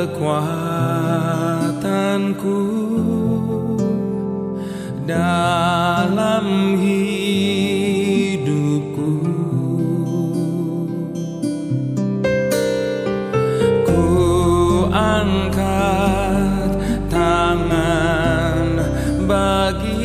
kekuatanku dalam hidupku. Ku angkat tangan bagi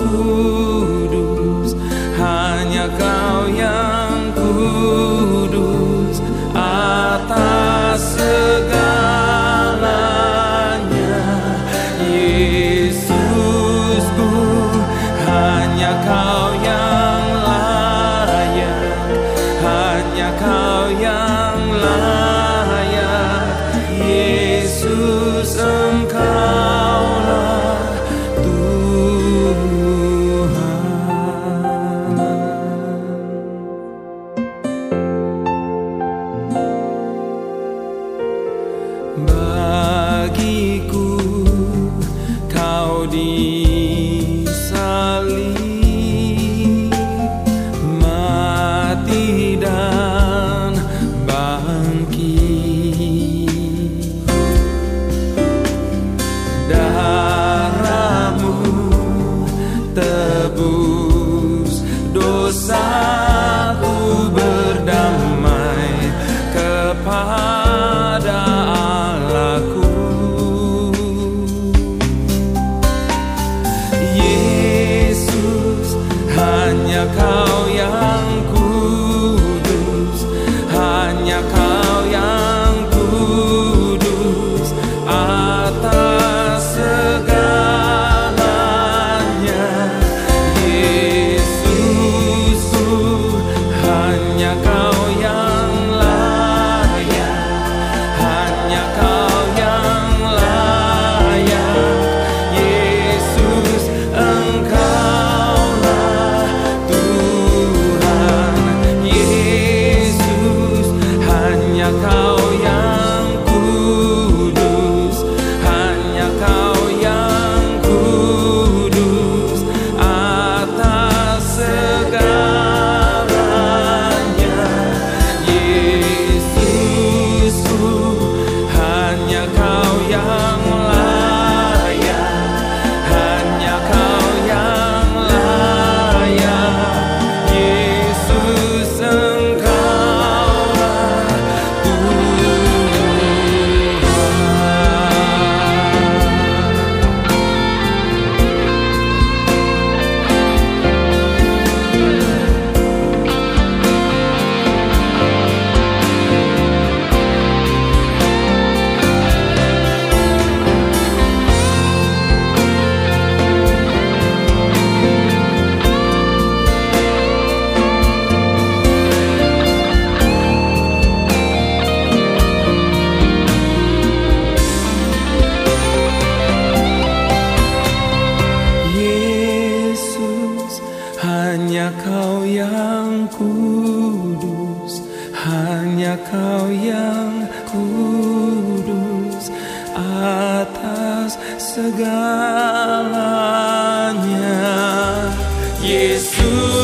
kudus Hanya kau yang kudus Atas segalanya. Yesusku Hanya kau yang layak Hanya kau yang layak. Yesus kau yang kudus atas segalanya. Yesus.